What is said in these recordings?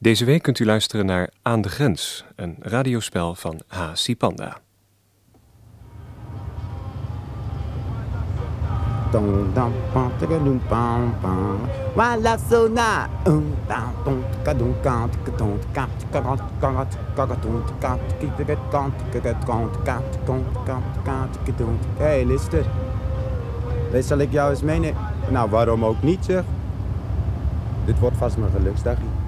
Deze week kunt u luisteren naar Aan de Grens, een radiospel van H.C. Panda. Dong, dong, pam, tika, doem, pam, pam. Wala so na. Um. Hé, Lister. Deze zal ik jou eens meenemen. Nou, waarom ook niet, zeg. Dit wordt vast mijn geluksdagje.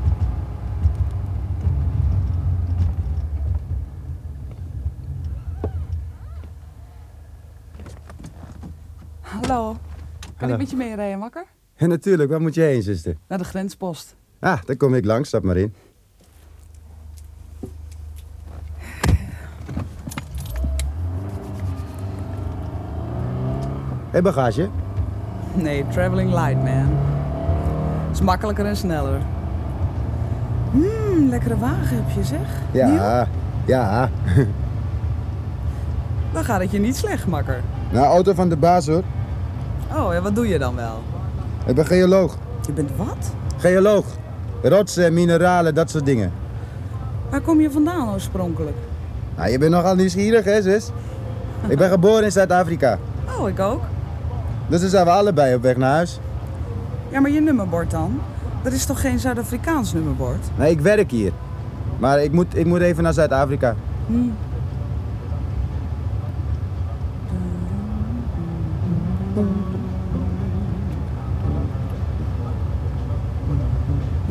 Hallo. Kan Hallo. ik met je meerijden, makker? Ja, natuurlijk. Waar moet je heen, zuster? Naar de grenspost. Ah, daar kom ik langs. Stap maar in. Hé, hey, bagage. Nee, traveling light, man. Is makkelijker en sneller. Mmm, lekkere wagen heb je, zeg. Nieuw? Ja, ja. Dan gaat het je niet slecht, makker. Nou, auto van de baas, hoor. Oh, en wat doe je dan wel? Ik ben geoloog. Je bent wat? Geoloog. Rotsen, mineralen, dat soort dingen. Waar kom je vandaan oorspronkelijk? Nou, je bent nogal nieuwsgierig, hè, zus? Ik ben geboren in Zuid-Afrika. Oh, ik ook. Dus dan zijn we allebei op weg naar huis. Ja, maar je nummerbord dan? Dat is toch geen Zuid-Afrikaans nummerbord? Nee, ik werk hier. Maar ik moet, ik moet even naar Zuid-Afrika. Hm.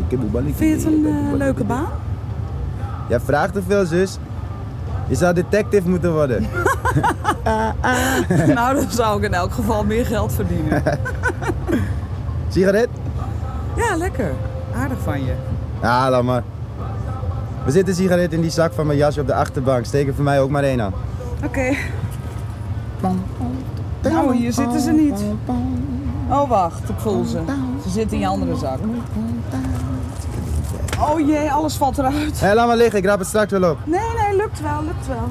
Vind je het een eh, leuke baan? Jij vraagt te veel, zus. Je zou detective moeten worden. nou, dan zou ik in elk geval meer geld verdienen. Sigaret? Ja, lekker. Aardig van je. Ja, laat maar. Er zit een sigaret in die zak van mijn jasje op de achterbank. Steek er voor mij ook maar één aan. Oké. Nou, hier zitten ze niet. Oh, wacht. Ik voel ze. Ze zitten in je andere zak. Oh jee, alles valt eruit. Hé, laat maar liggen. Ik raap het straks wel op. Nee, nee, lukt wel, lukt wel.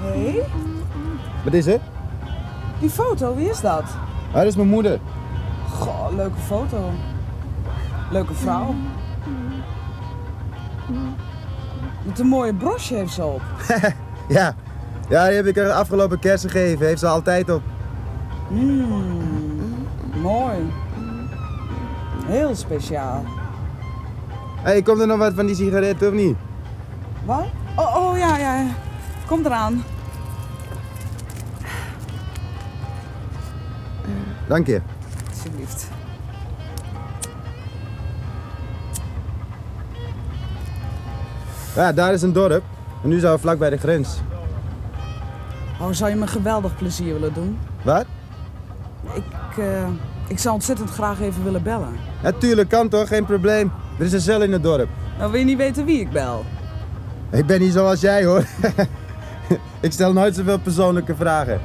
Hé, hey, Wat is het? die foto, wie is dat? Ah, dat is mijn moeder. Goh, leuke foto. Leuke vrouw. Wat een mooie brosje heeft ze op. Ja. Ja, die heb ik er afgelopen kerst gegeven. Heeft ze altijd op. Mm, Heel speciaal. Hé, hey, komt er nog wat van die sigaret of niet? Wat? Oh, oh ja, ja. ja. Kom eraan. Dank je. Alsjeblieft. Ja, daar is een dorp. En nu zijn we vlak bij de grens. Oh, zou je me geweldig plezier willen doen? Wat? Ik, eh, ik zou ontzettend graag even willen bellen. Natuurlijk kan toch, geen probleem. Er is een cel in het dorp. Nou, wil je niet weten wie ik bel? Ik ben niet zoals jij hoor. ik stel nooit zoveel persoonlijke vragen.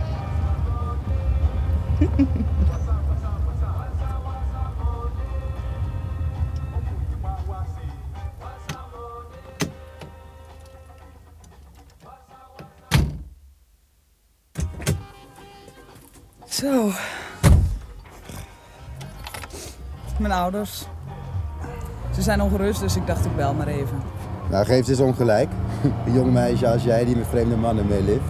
Mijn ouders. Ze zijn ongerust, dus ik dacht ik bel maar even. Nou, geef eens ongelijk. Een jong meisje als jij die met vreemde mannen meelift.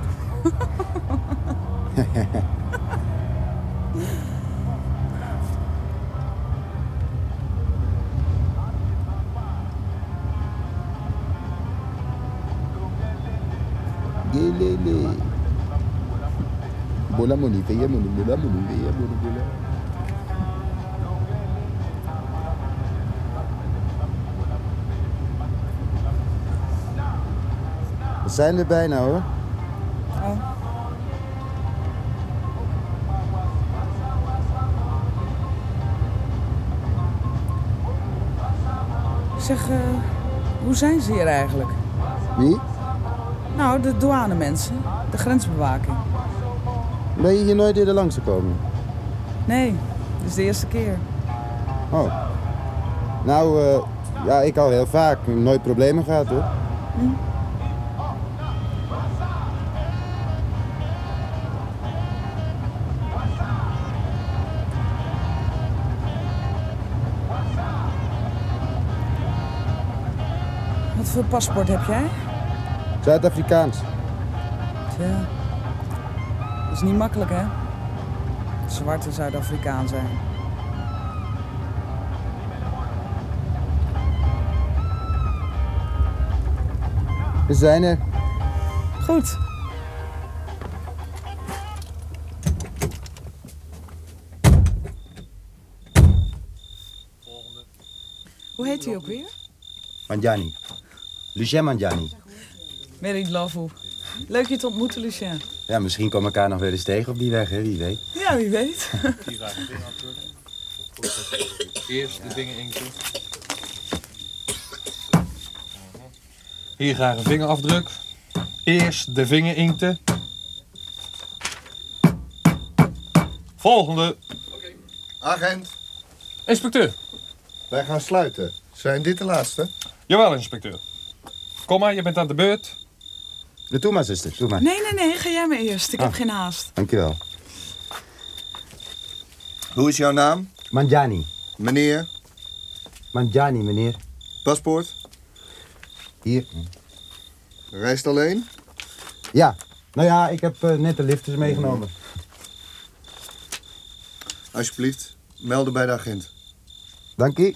Gelele. Bola moni, moni, bola moni, bola. We zijn er bijna hoor. Oh. Zeg, eh, hoe zijn ze hier eigenlijk? Wie? Nou, de douanemensen, de grensbewaking. Ben je hier nooit eerder langs gekomen? Nee, dit is de eerste keer. Oh. Nou, eh, ja, ik al heel vaak. Nooit problemen gehad hoor. Wat voor paspoort heb jij? Zuid-Afrikaans. Tja. Dat is niet makkelijk, hè? Zwarte Zuid-Afrikaan zijn. We zijn er. Goed. Hoe heet u ook weer? Manjani. Lucien Manjani. Mary Love. Leuk je te ontmoeten, Lucien. Ja, misschien komen we elkaar nog weer eens tegen op die weg, hè? Wie weet. Ja, wie weet. Hier graag een vingerafdruk. Eerst de vingerinkten. Hier graag een vingerafdruk. Eerst de vingerinkten. Volgende. Agent, Inspecteur. wij gaan sluiten. Zijn dit de laatste? Jawel, inspecteur. Kom maar, je bent aan de beurt. Doe maar, zuster. Doe maar. Nee, nee, nee. Ga jij maar eerst. Ik heb Ah. geen haast. Dankjewel. Hoe is jouw naam? Manjani. Meneer? Manjani, meneer. Paspoort? Hier. Reist alleen? Ja. Nou ja, ik heb eh, net de lifters meegenomen. Alsjeblieft, melden bij de agent. Dank je.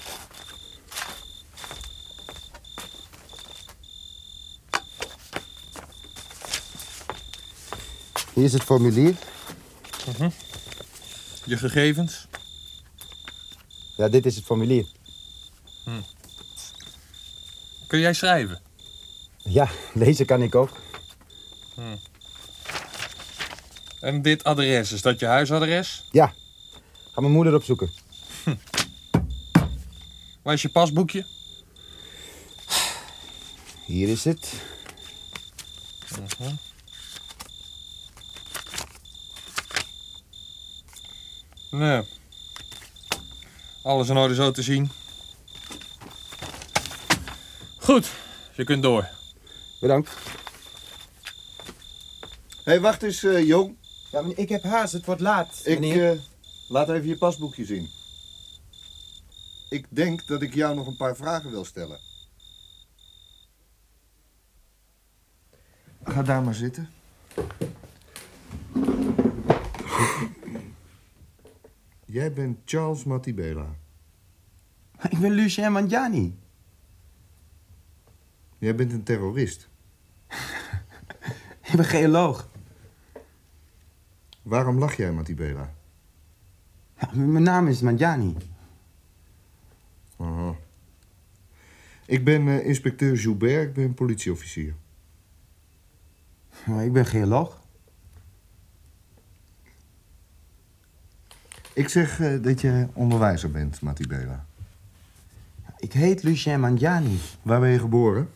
Hier is het formulier. Je gegevens. Ja, dit is het formulier. Kun jij schrijven? Ja, lezen kan ik ook. En dit adres, is dat je huisadres? Ja. Ga mijn moeder opzoeken. Waar is je pasboekje? Hier is het. Nee. Alles in orde zo te zien. Goed, je kunt door. Bedankt. Hé, hey, wacht eens, eh, jong. Ja, meneer, ik heb haast. Het wordt laat. Ik eh, laat even je pasboekje zien. Ik denk dat ik jou nog een paar vragen wil stellen. Ga daar maar zitten. Jij bent Charles Matibela. Ik ben Lucien Manjani. Jij bent een terrorist. Ik ben geoloog. Waarom lach jij, Matibela? Ja, m- mijn naam is Manjani. Aha. Ik ben eh, inspecteur Joubert, ik ben politieofficier. Maar ik ben geoloog. Ik zeg eh, dat je onderwijzer bent, Matibela. Ik heet Lucien Manjani. Waar ben je geboren?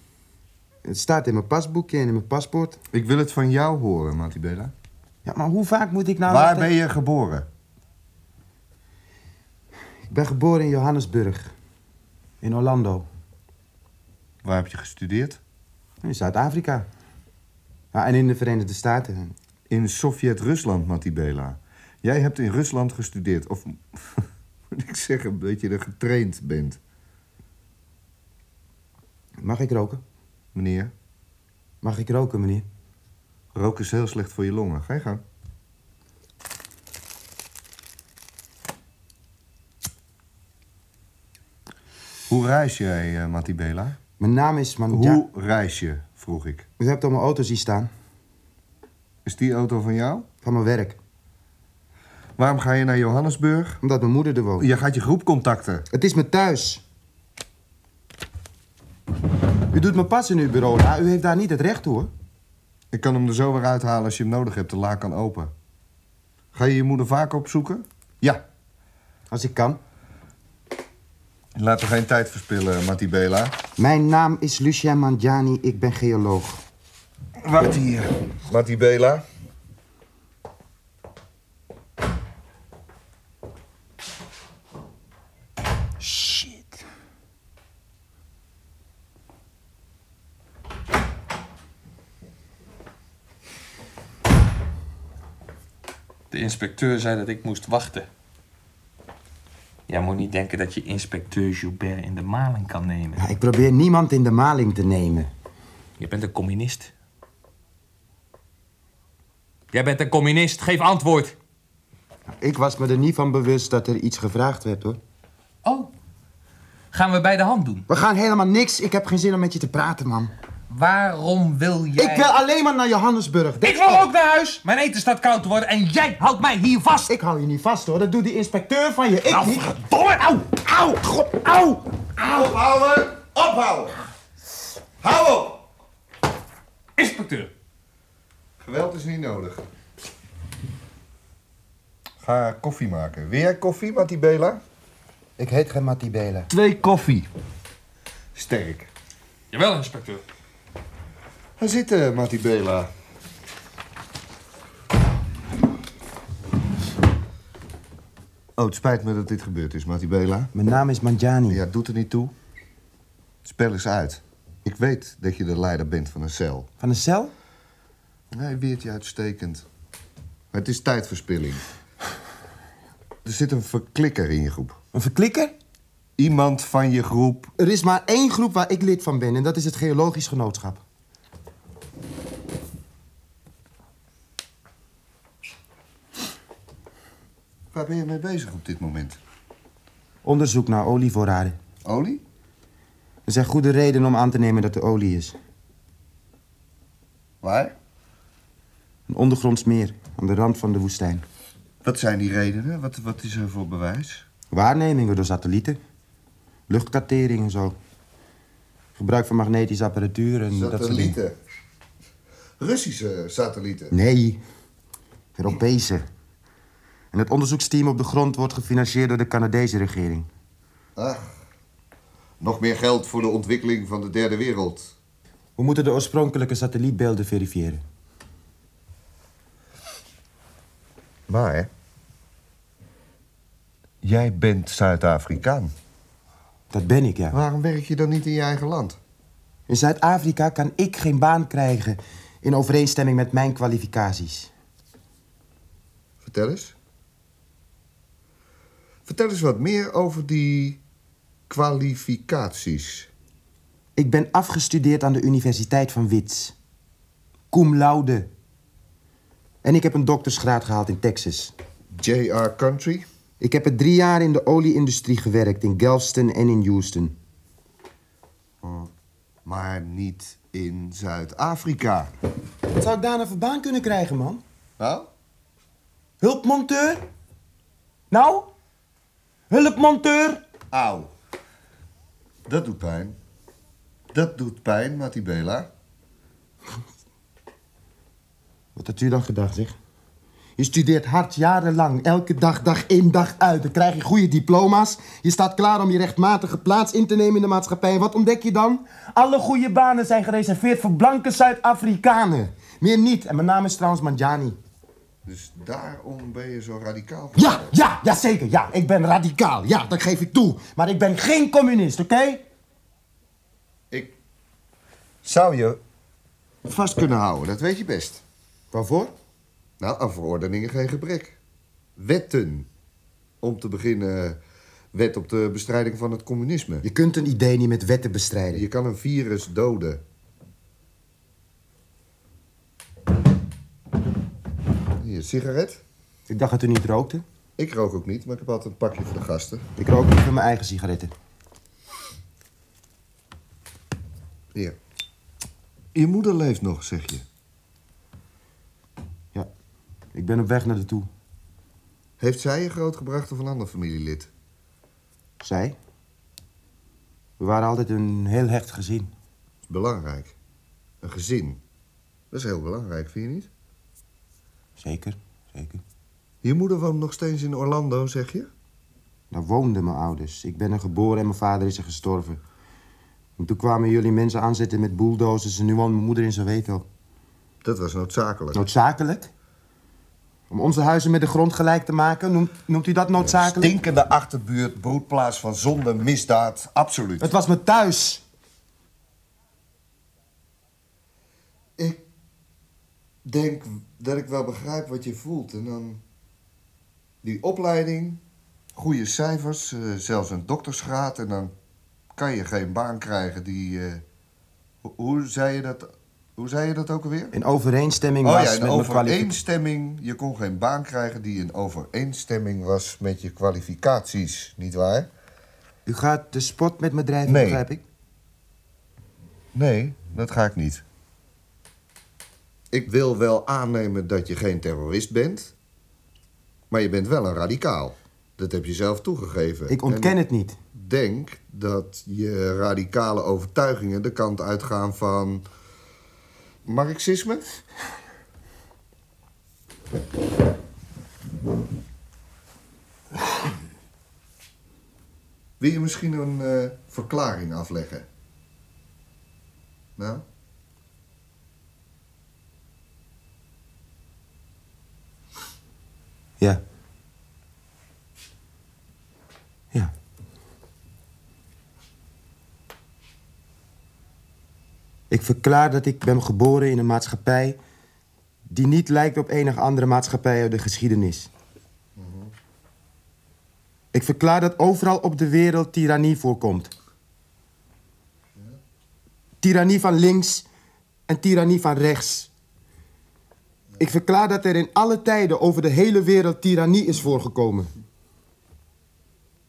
Het staat in mijn pasboekje en in mijn paspoort. Ik wil het van jou horen, Matibela. Ja, maar hoe vaak moet ik nou... Waar ben je geboren? Ik ben geboren in Johannesburg. In Orlando. Waar heb je gestudeerd? In Zuid-Afrika. Ja, en in de Verenigde Staten. In Sovjet-Rusland, Matibela. Jij hebt in Rusland gestudeerd. Of moet ik zeggen, dat je er getraind bent, Mag ik roken? meneer. Mag ik roken, meneer? Roken is heel slecht voor je longen. Ga je gang. Hoe reis jij, eh, Matibela? Mijn naam is Manjani. Hoe reis je, vroeg ik. U hebt op mijn auto zien staan. Is die auto van jou? Van mijn werk. Waarom ga je naar Johannesburg? Omdat mijn moeder er woont. Je gaat je groep contacten. Het is mijn thuis. U doet me pas in uw bureau na. U heeft daar niet het recht toe, hoor. Ik kan hem er zo weer uithalen als je hem nodig hebt. De la kan open. Ga je je moeder vaak opzoeken? Ja. Als ik kan. Laten we geen tijd verspillen, Matibela. Mijn naam is Lucien Manjani. Ik ben geoloog. Wacht hier. Matibela. Inspecteur zei dat ik moest wachten. Jij moet niet denken dat je inspecteur Joubert in de maling kan nemen. Ja, ik probeer niemand in de maling te nemen. Je bent een communist. Jij bent een communist. Geef antwoord. Ik was me er niet van bewust dat er iets gevraagd werd, hoor. Oh. Gaan we bij de hand doen? We gaan helemaal niks. Ik heb geen zin om met je te praten, man. Waarom wil jij... Ik wil alleen maar naar Johannesburg. Ik wil ook naar huis. Mijn eten staat koud te worden en jij houdt mij hier vast. Ik hou je niet vast, hoor. Dat doet die inspecteur van je. Ik Nou, niet. verdomme. Auw, auw, god, auw. Ophouden! Ophouden! Hou op! Inspecteur. Geweld is niet nodig. Ga koffie maken. Wil jij koffie, Matibela? Ik heet geen Matibela. Twee koffie. Sterk. Jawel, inspecteur. Ga zitten, Matibela. Oh, het spijt me dat dit gebeurd is, Matibela. Mijn naam is Manjani. Ja, doet er niet toe. Het spel is uit. Ik weet dat je de leider bent van een cel. Van een cel? Hij weert je uitstekend. Maar het is tijdverspilling. Er zit een verklikker in je groep. Een verklikker? Iemand van je groep. Er is maar één groep waar ik lid van ben en dat is het Geologisch Genootschap. Waar ben je mee bezig op dit moment? Onderzoek naar olievoorraden. Olie? Er zijn goede redenen om aan te nemen dat er olie is. Waar? Een ondergronds meer aan de rand van de woestijn. Wat zijn die redenen? Wat, wat is er voor bewijs? Waarnemingen door satellieten. Luchtkartering en zo. Gebruik van magnetische apparatuur en dat soort dingen. Satellieten. Russische satellieten. Nee, Europese. En het onderzoeksteam op de grond wordt gefinancierd door de Canadese regering. Ah, nog meer geld voor de ontwikkeling van de derde wereld. We moeten de oorspronkelijke satellietbeelden verifiëren. Maar... Jij bent Zuid-Afrikaan. Dat ben ik, ja. Waarom werk je dan niet in je eigen land? In Zuid-Afrika kan ik geen baan krijgen in overeenstemming met mijn kwalificaties. Vertel eens. Vertel eens wat meer over die kwalificaties. Ik ben afgestudeerd aan de Universiteit van Wits. Cum laude. En ik heb een doktersgraad gehaald in Texas. JR Country? Ik heb er drie jaar in de olieindustrie gewerkt in Galveston en in Houston. Maar niet in Zuid-Afrika. Wat zou ik daar nou voor baan kunnen krijgen, man? Nou? Hulpmonteur? Nou? Hulpmonteur? Auw. Dat doet pijn. Dat doet pijn, Matibela. Wat had u dan gedacht, zeg? Je studeert hard jarenlang, elke dag, dag in, dag uit. Dan krijg je goede diploma's. Je staat klaar om je rechtmatige plaats in te nemen in de maatschappij. En wat ontdek je dan? Alle goede banen zijn gereserveerd voor blanke Zuid-Afrikanen. Meer niet. En mijn naam is trouwens Manjani. Dus daarom ben je zo radicaal. Ja, ja, ja, zeker. Ja, ik ben radicaal. Ja, dat geef ik toe. Maar ik ben geen communist, oké? Ik zou je vast kunnen houden, dat weet je best. Waarvoor? Nou, aan verordeningen geen gebrek. Wetten. Om te beginnen, wet op de bestrijding van het communisme. Je kunt een idee niet met wetten bestrijden. Je kan een virus doden. Sigaret. Ik dacht dat u niet rookte. Ik rook ook niet, maar ik heb altijd een pakje voor de gasten. Ik rook niet van mijn eigen sigaretten. Hier. Je moeder leeft nog, zeg je. Ja, ik ben op weg naar de toe. Heeft zij je grootgebracht of een ander familielid? Zij? We waren altijd een heel hecht gezin. Belangrijk. Een gezin. Dat is heel belangrijk, vind je niet? Zeker, zeker. Je moeder woont nog steeds in Orlando, zeg je? Daar woonden mijn ouders. Ik ben er geboren en mijn vader is er gestorven. En toen kwamen jullie mensen aanzetten met bulldozers en nu woont mijn moeder in Soweto. Dat was noodzakelijk. Noodzakelijk? Om onze huizen met de grond gelijk te maken? Noemt, noemt u dat noodzakelijk? Stinkende achterbuurt, broedplaats van zonde, misdaad, absoluut. Het was me thuis. Denk dat ik wel begrijp wat je voelt. En dan die opleiding Goede cijfers, eh, zelfs een doktersgraad. En dan kan je geen baan krijgen die... eh, ho- hoe, zei je dat, hoe zei je dat ook alweer? In overeenstemming Oh was ja, met in overeenstemming. Je kon geen baan krijgen die in overeenstemming was met je kwalificaties, niet waar? U gaat de spot met me drijven, Nee. begrijp ik? Nee, dat ga ik niet. Ik wil wel aannemen dat je geen terrorist bent, maar je bent wel een radicaal. Dat heb je zelf toegegeven. Ik ontken En het niet. Denk dat je radicale overtuigingen de kant uitgaan van marxisme. Wil je misschien een eh, verklaring afleggen? Nou? Ja. Ja. Ik verklaar dat ik ben geboren in een maatschappij die niet lijkt op enige andere maatschappij uit de geschiedenis. Ik verklaar dat overal op de wereld tirannie voorkomt. Tirannie van links en tirannie van rechts. Ik verklaar dat er in alle tijden over de hele wereld tirannie is voorgekomen.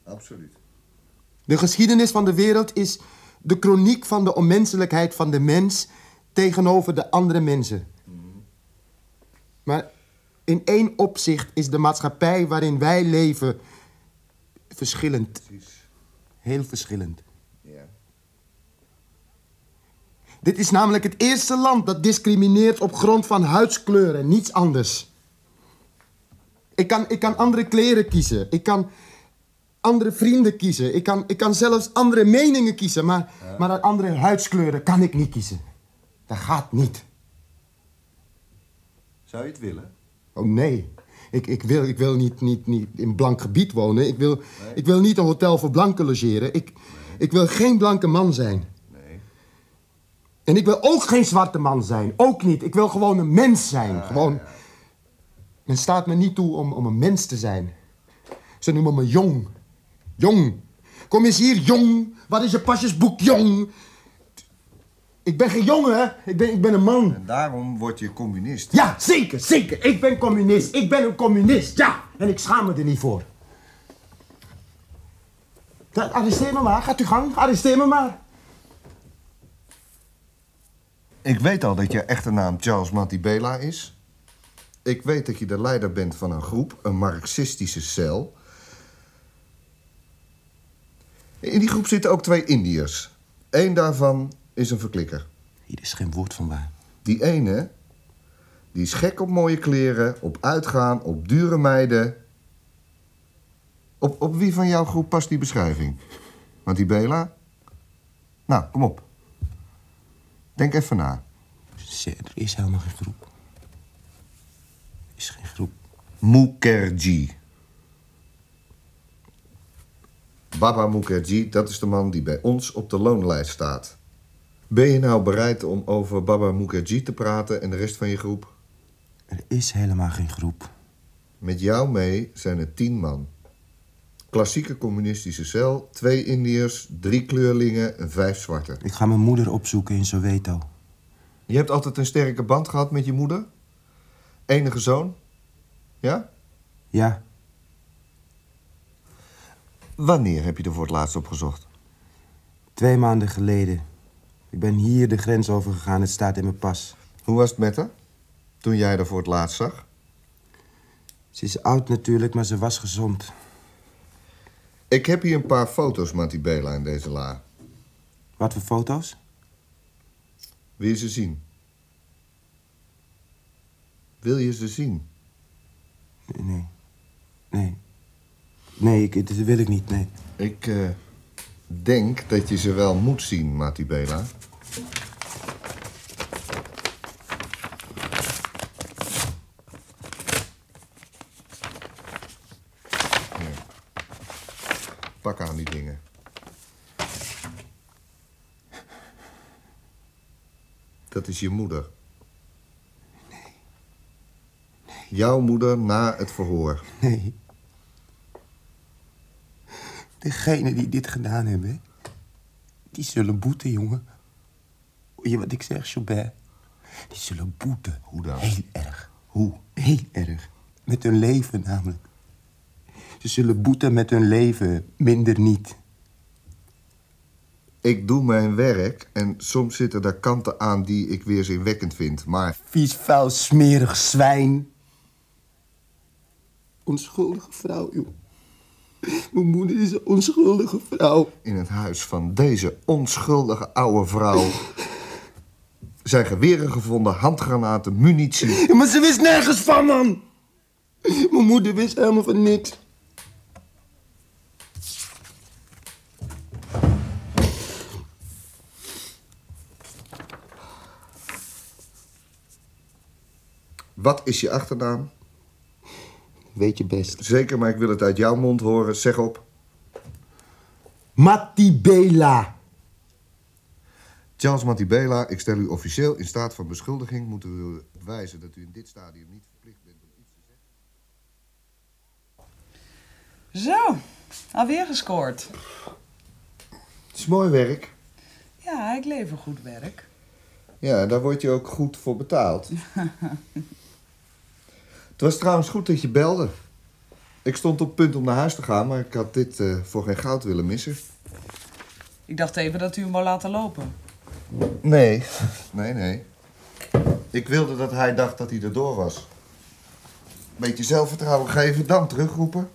Absoluut. De geschiedenis van de wereld is de chroniek van de onmenselijkheid van de mens tegenover de andere mensen. Maar in één opzicht is de maatschappij waarin wij leven verschillend. Precies. Heel verschillend. Ja. Dit is namelijk het eerste land dat discrimineert op grond van huidskleur en niets anders. Ik kan, ik kan andere kleren kiezen. Ik kan andere vrienden kiezen. Ik kan, ik kan zelfs andere meningen kiezen. Maar, maar andere huidskleuren kan ik niet kiezen. Dat gaat niet. Zou je het willen? Oh nee. Ik, ik wil, ik wil niet, niet, niet in blank gebied wonen. Ik wil, ik wil niet een hotel voor blanken logeren. Ik, ik wil geen blanke man zijn. En ik wil ook geen zwarte man zijn. Ook niet. Ik wil gewoon een mens zijn. gewoon. Men staat me niet toe om, om een mens te zijn. Ze noemen me jong. Jong. Kom eens hier, jong. Wat is je pasjesboek, jong? Ik ben geen jongen, hè? Ik ben, ik ben een man. En daarom word je communist. Ja, zeker, zeker. Ik ben communist. Ik ben een communist, ja. En ik schaam me er niet voor. Arresteer me maar. Gaat u gang. Arresteer me maar. Ik weet al dat je echte naam Charles Matibela is. Ik weet dat je de leider bent van een groep, een marxistische cel. In die groep zitten ook twee Indiërs. Eén daarvan is een verklikker. Hier is geen woord van waar. Die ene, die is gek op mooie kleren, op uitgaan, op dure meiden. Op, op wie van jouw groep past die beschrijving? Matibela? Nou, kom op. Denk even na. Er is helemaal geen groep. Er is geen groep. Mukherjee. Baba Mukherjee, dat is de man die bij ons op de loonlijst staat. Ben je nou bereid om over Baba Mukherjee te praten en de rest van je groep? Er is helemaal geen groep. Met jou mee zijn er tien man. Klassieke communistische cel, twee Indiërs, drie kleurlingen en vijf zwarte. Ik ga mijn moeder opzoeken in Soweto. Je hebt altijd een sterke band gehad met je moeder? Enige zoon? Ja? Ja, Wanneer heb je er voor het laatst opgezocht? twee maanden geleden. Ik ben hier de grens overgegaan. Het staat in mijn pas. Hoe was het met haar? Toen jij haar voor het laatst zag? Ze is oud natuurlijk, maar ze was gezond. Ik heb hier een paar foto's, Matibela, in deze la. Wat voor foto's? Wil je ze zien? Wil je ze zien? Nee. Nee. Nee, ik, dat wil ik niet, nee. Ik eh, denk dat je ze wel moet zien, Matibela. Hier. Pak aan die dingen. Dat is je moeder. Jouw moeder na het verhoor. Nee. Degenen die dit gedaan hebben, die zullen boeten, jongen. Hoor je wat ik zeg, Joubert? Die zullen boeten. Hoe dan? Heel erg. Hoe? Heel erg. Met hun leven namelijk. Ze zullen boeten met hun leven, minder niet. Ik doe mijn werk en soms zitten daar kanten aan die ik weer zinwekkend vind. Maar Vies, vuil, smerig zwijn. Onschuldige vrouw, joh. Mijn moeder is een onschuldige vrouw. in het huis van deze onschuldige oude vrouw... zijn geweren gevonden, handgranaten, munitie. Ja, maar ze wist nergens van, man. Mijn moeder wist helemaal van niks. Wat is je achternaam? Weet je best. Zeker, maar ik wil het uit jouw mond horen. Zeg op. Matibela. Charles Matibela, ik stel u officieel in staat van beschuldiging. Moeten we wijzen dat u in dit stadium niet verplicht bent om iets te zeggen. Zo, alweer gescoord. Het is mooi werk. Ja, ik lever goed werk. Ja, daar word je ook goed voor betaald. het was trouwens goed dat je belde. Ik stond op punt om naar huis te gaan, maar ik had dit eh, voor geen goud willen missen. Ik dacht even dat u hem wou laten lopen. Nee, nee, nee. Ik wilde dat hij dacht dat hij erdoor was. Beetje zelfvertrouwen geven, dan terugroepen.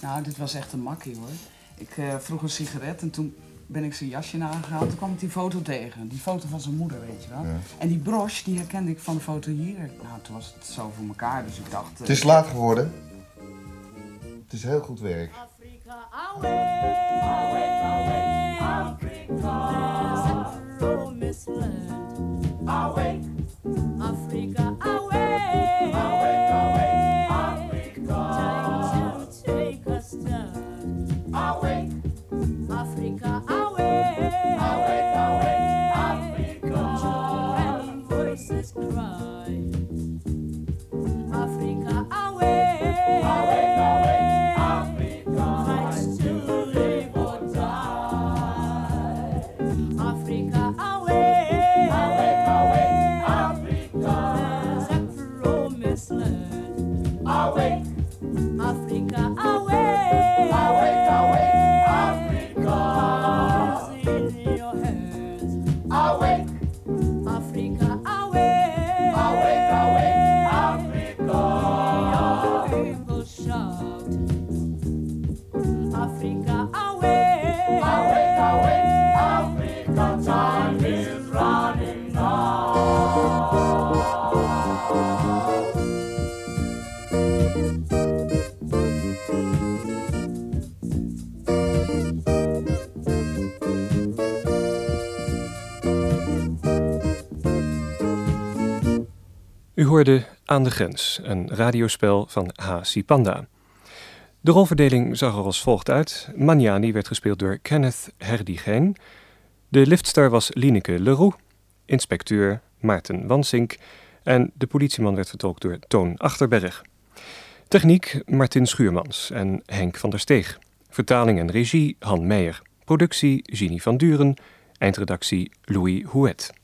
Nou, dit was echt een makkie hoor. Ik eh, vroeg een sigaret en toen ben ik zijn jasje nagehaald. Toen kwam ik die foto tegen. Die foto van zijn moeder, weet je wel. Ja. En die broche, die herkende ik van de foto hier. Nou, toen was het zo voor elkaar, dus ik dacht... eh, Het is laat geworden. Het is heel goed werk. Africa away, away, away, Africa. There's a promised land. Away, voices cry. U hoorde Aan de Grens, een radiospel van H.C. Panda. De rolverdeling zag er als volgt uit. Maniani werd gespeeld door Kenneth Herdigeen. De liftstar was Lineke Leroux. Inspecteur Maarten Wansink. En de politieman werd vertolkt door Toon Achterberg. Techniek Martin Schuurmans en Henk van der Steeg. Vertaling en regie Han Meijer. Productie Ginny van Duren. Eindredactie Louis Houet.